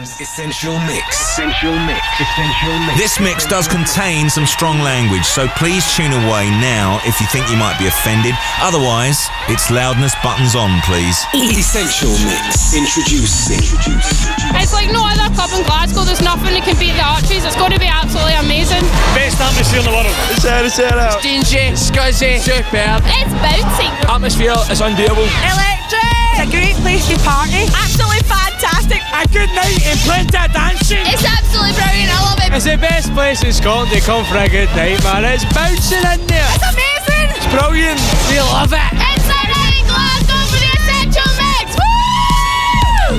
Essential Mix. Essential Mix. Essential Mix. This mix does contain some strong language, so please tune away now if you think you might be offended. Otherwise, it's loudness buttons on, please. Essential Mix. Introduce. Introduce. It's like no other club in Glasgow. There's nothing that can beat the Arches. It's going to be absolutely amazing. Best atmosphere in the world. It's out, it's out, out. Stingy, scuzzy, superb. It's bouncy. Atmosphere is unbeatable. Electric. Place to party. Absolutely fantastic. A good night in plenty of dancing. It's absolutely brilliant. I love it. It's the best place in Scotland to come for a good night, man. It's bouncing in there. It's amazing. It's brilliant. We love it.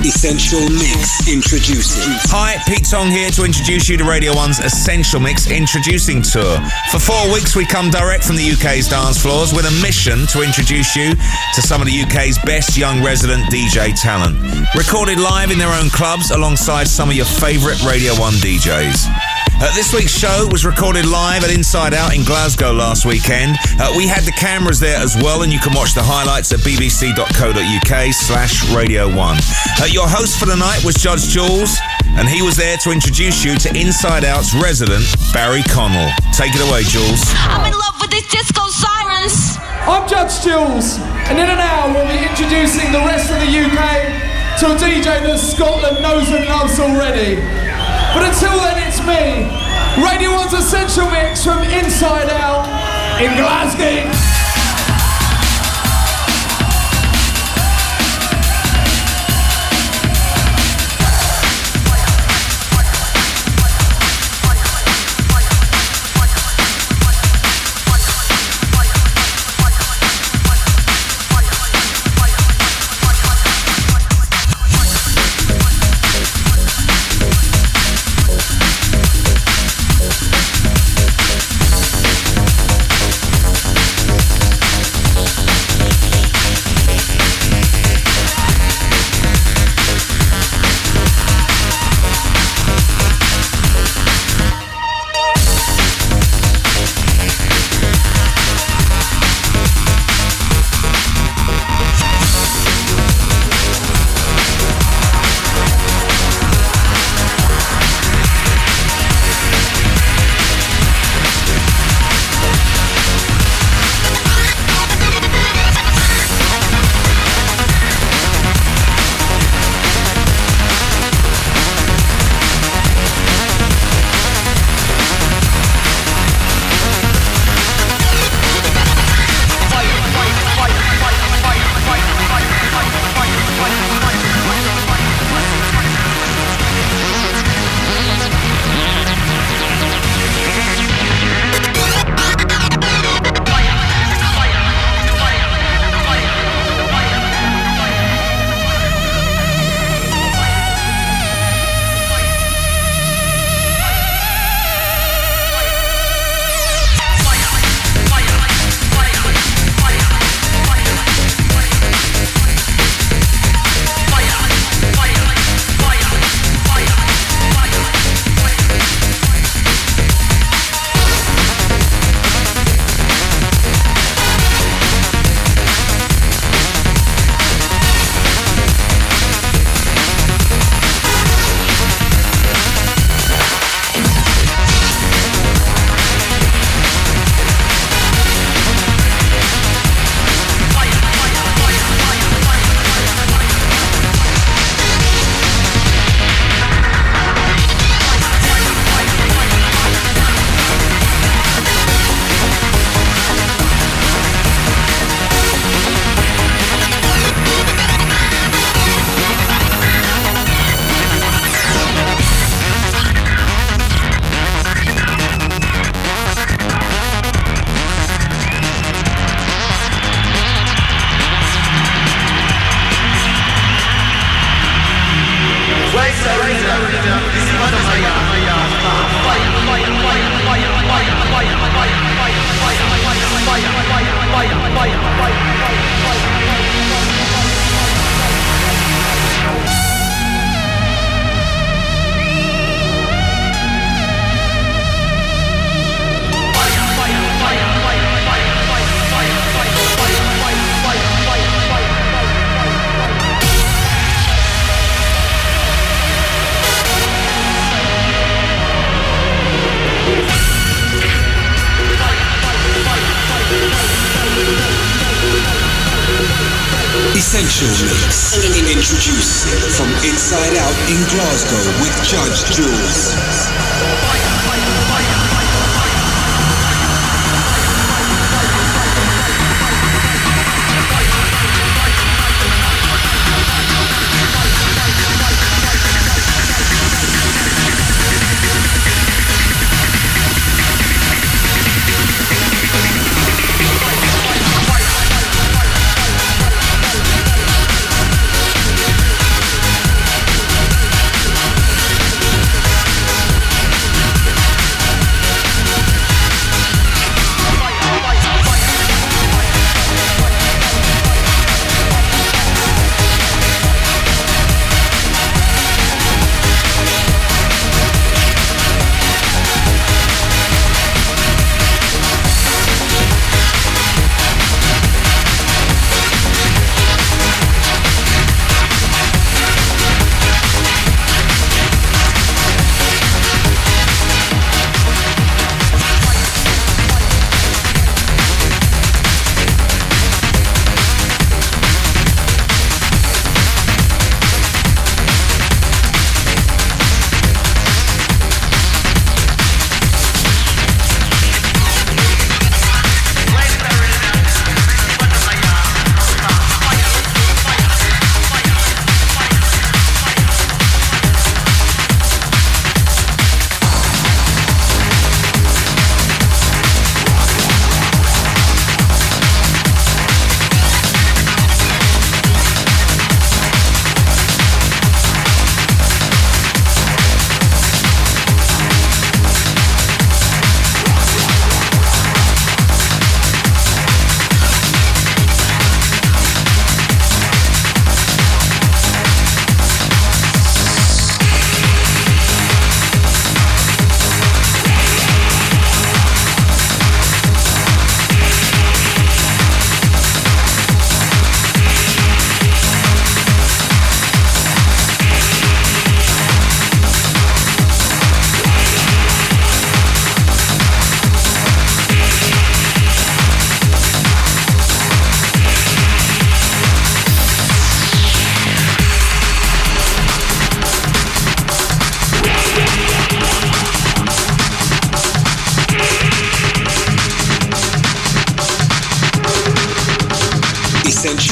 Essential Mix. Introducing. Hi, Pete Tong here to introduce you to Radio 1's Essential Mix Introducing Tour. For four weeks, we come direct from the UK's dance floors with a mission to introduce you to some of the UK's best young resident DJ talent. Recorded live in their own clubs alongside some of your favourite Radio 1 DJs. Uh, this week's show was recorded live at Inside Out in Glasgow last weekend. Uh, we had the cameras there as well, and you can watch the highlights at bbc.co.uk slash Radio 1. Uh, your host for the night was Judge Jules, and he was there to introduce you to Inside Out's resident, Barry Connell. Take it away, Jules. I'm in love with these disco sirens. I'm Judge Jules, and in an hour we'll be introducing the rest of the UK to a DJ that Scotland knows and loves already. But until then, it's me, Radio 1's Essential Mix from Inside Out in Glasgow.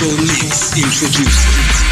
Mix introducing.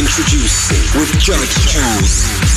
Introducing with Judge Jules.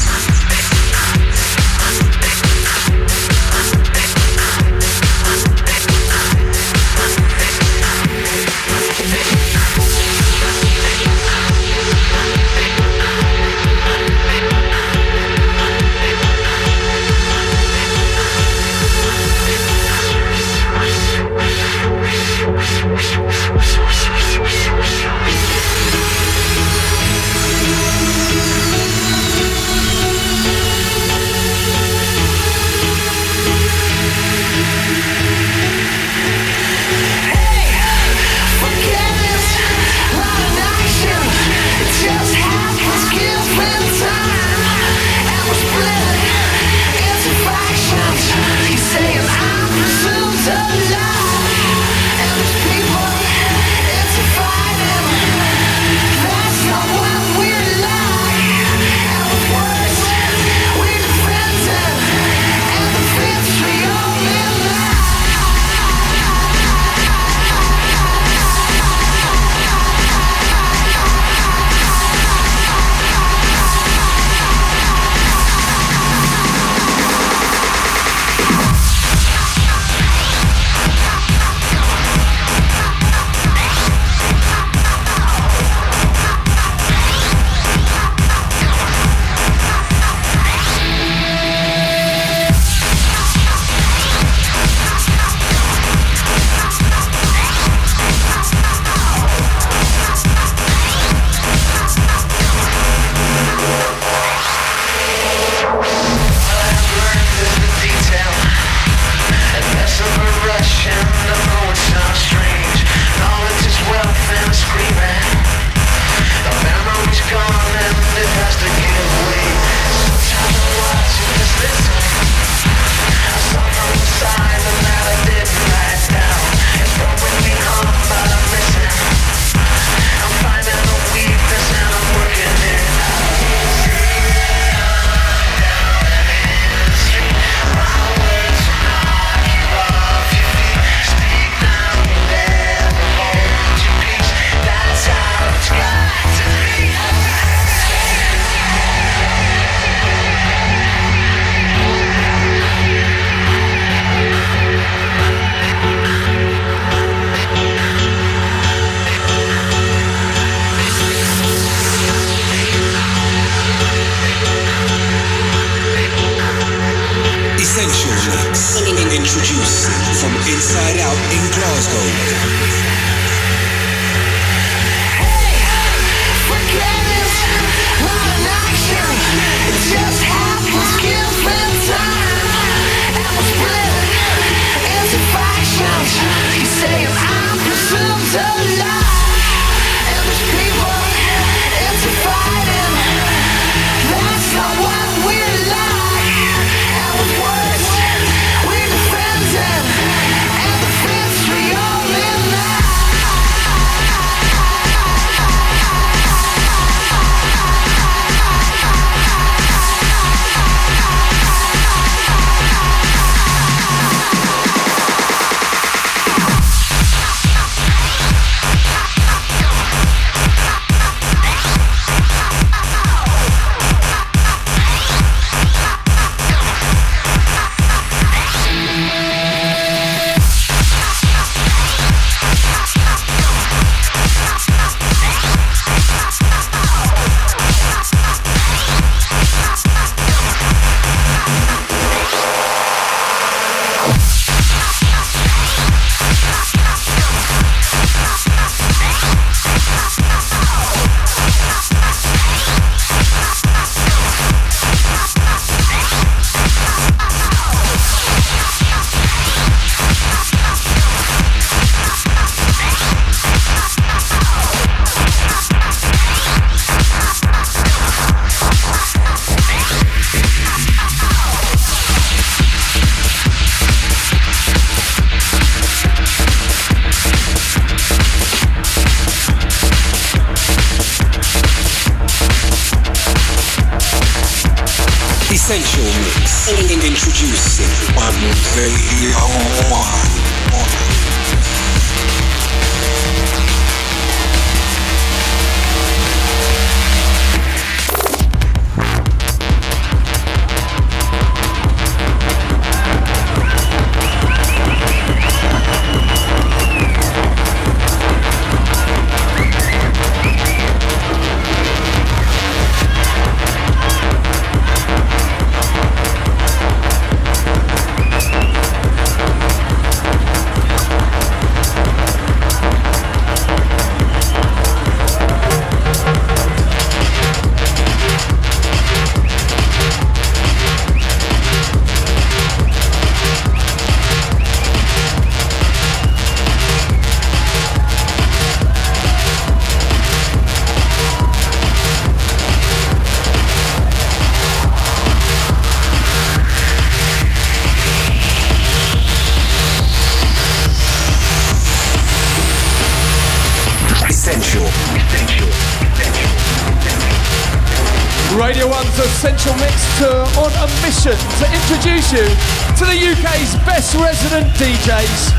Essential Mix Tour on a mission to introduce you to the UK's best resident DJs.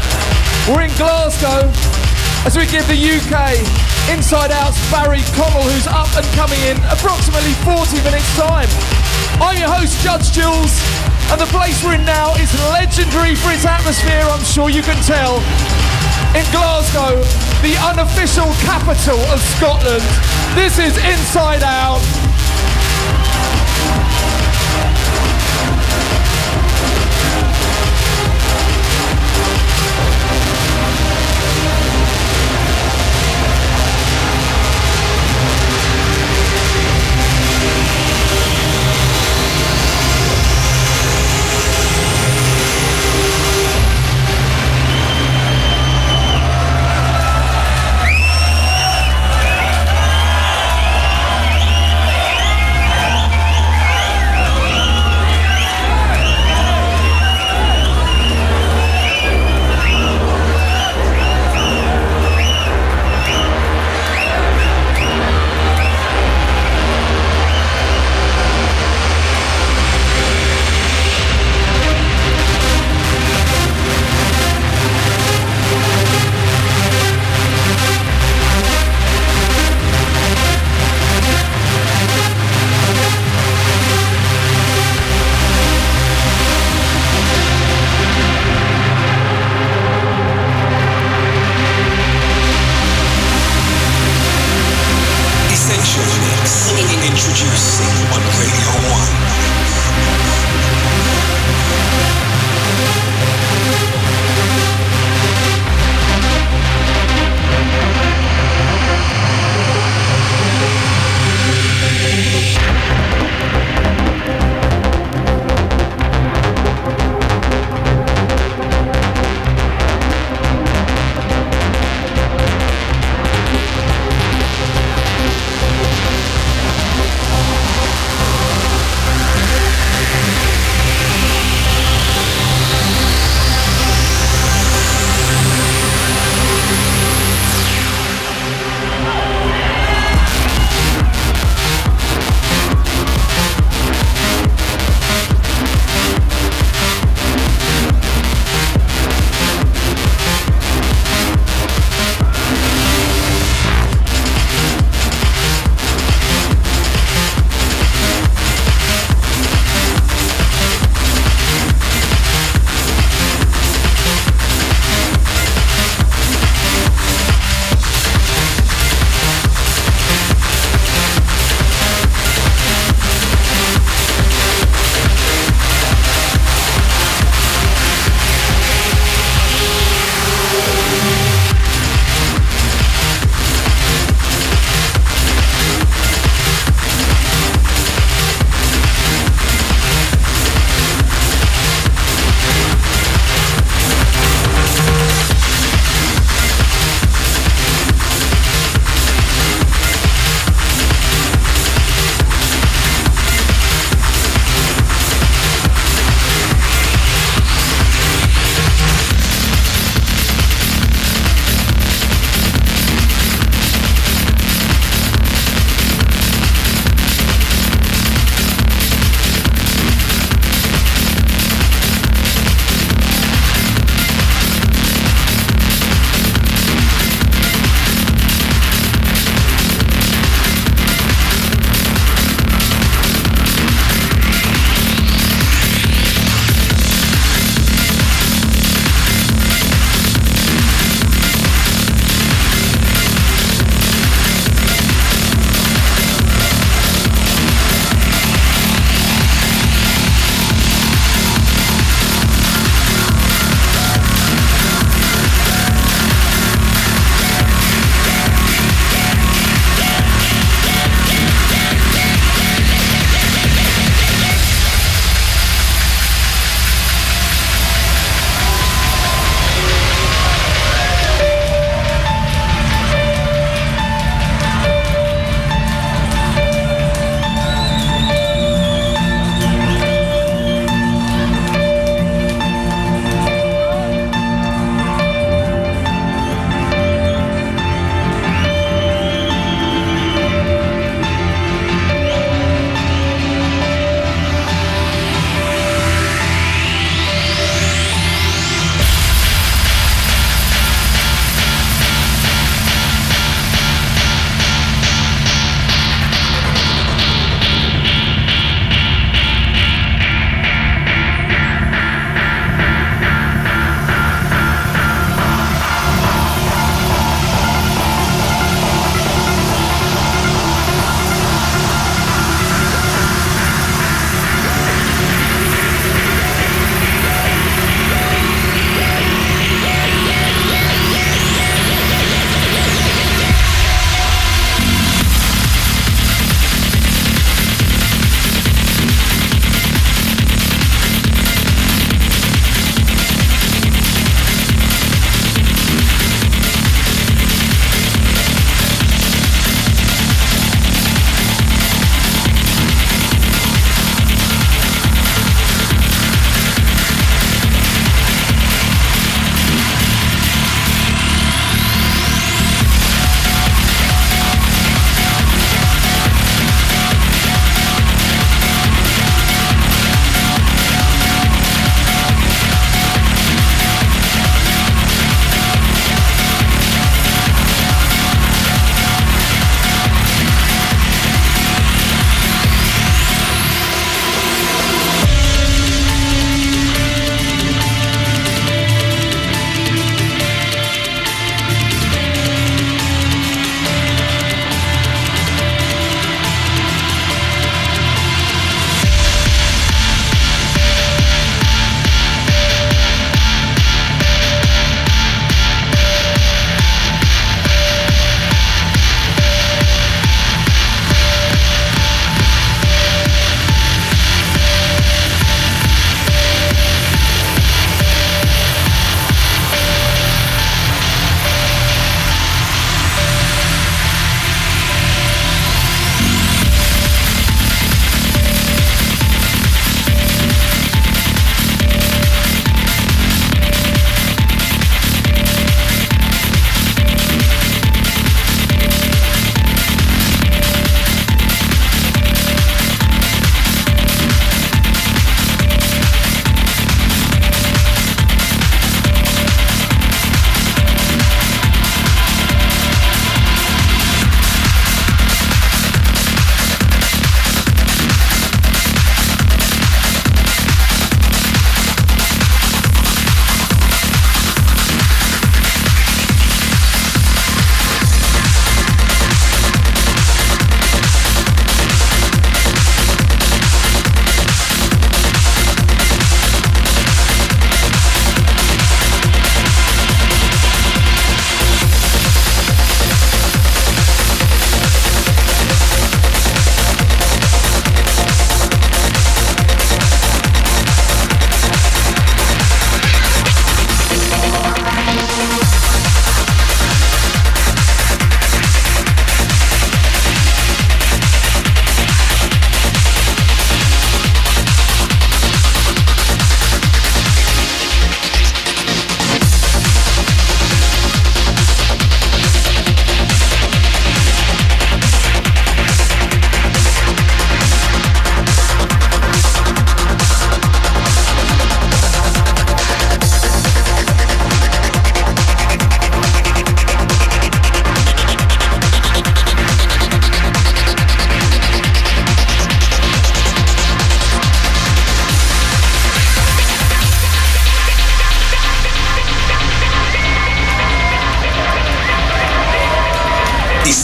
We're in Glasgow as we give the UK Inside Out's Barry Connell, who's up and coming in approximately 40 minutes' time. I'm your host, Judge Jules, and the place we're in now is legendary for its atmosphere, I'm sure you can tell. In Glasgow, the unofficial capital of Scotland, this is Inside Out.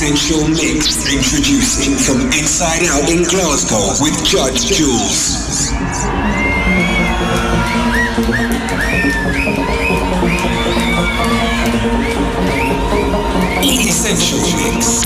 Essential Mix. Introducing from Inside Out in Glasgow with Judge Jules. Essential Mix.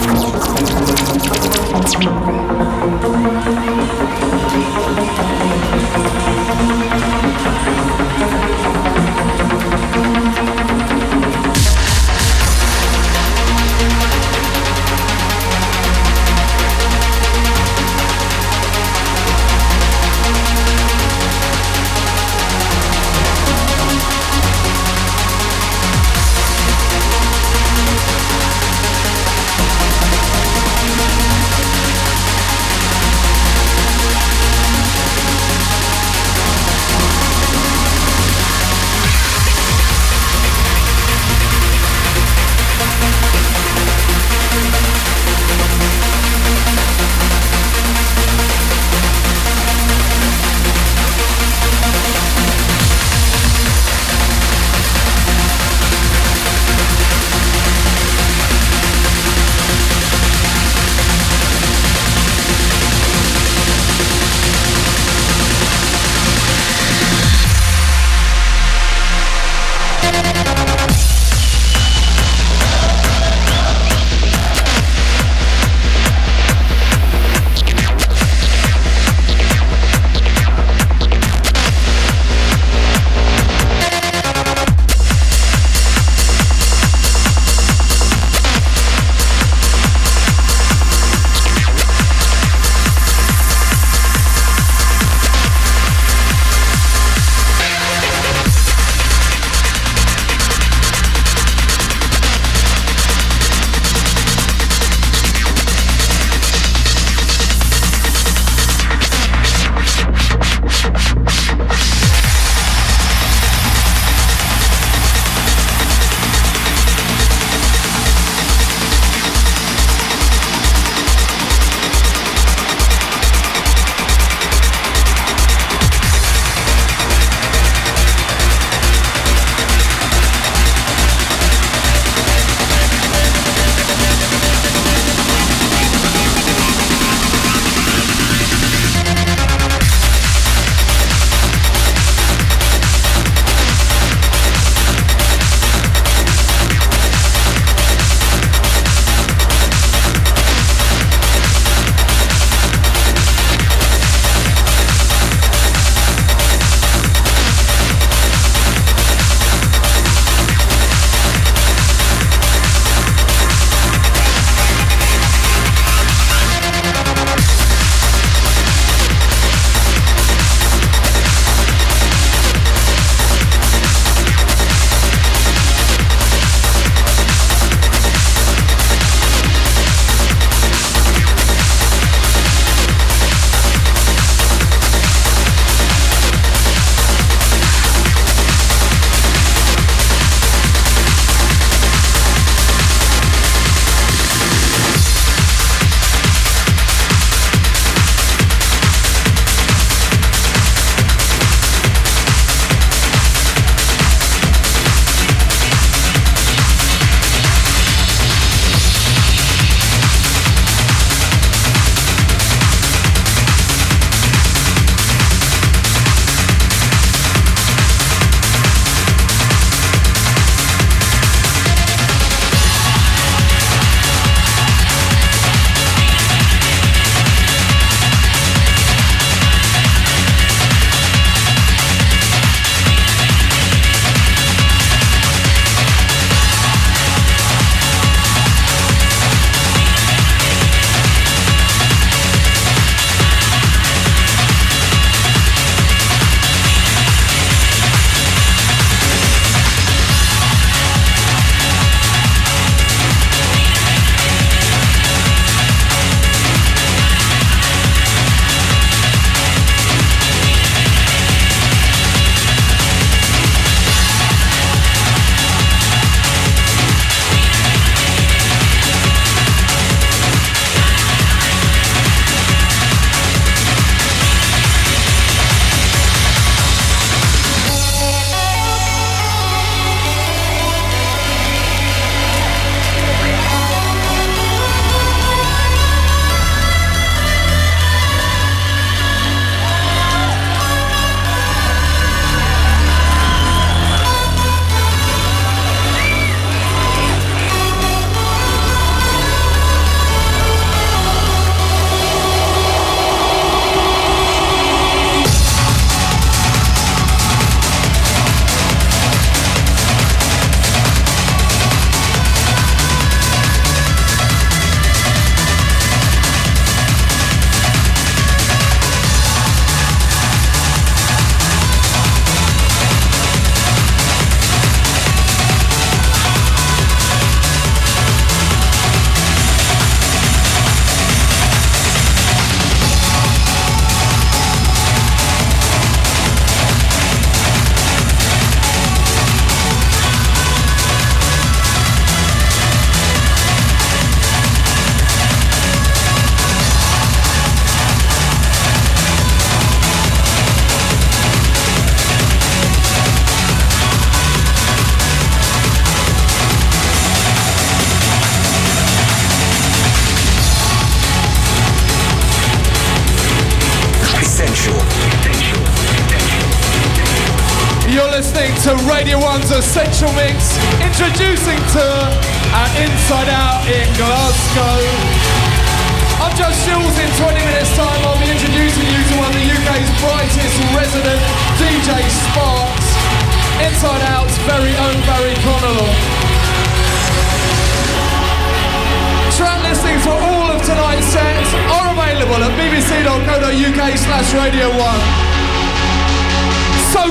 Essential Mix. Introduce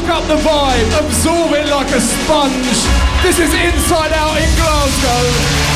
Soak up the vibe, absorb it like a sponge. This is Inside Out in Glasgow.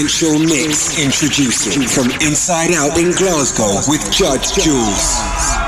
Essential Mix introducing from Inside Out in Glasgow with Judge Jules.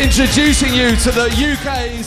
Introducing you to the UK's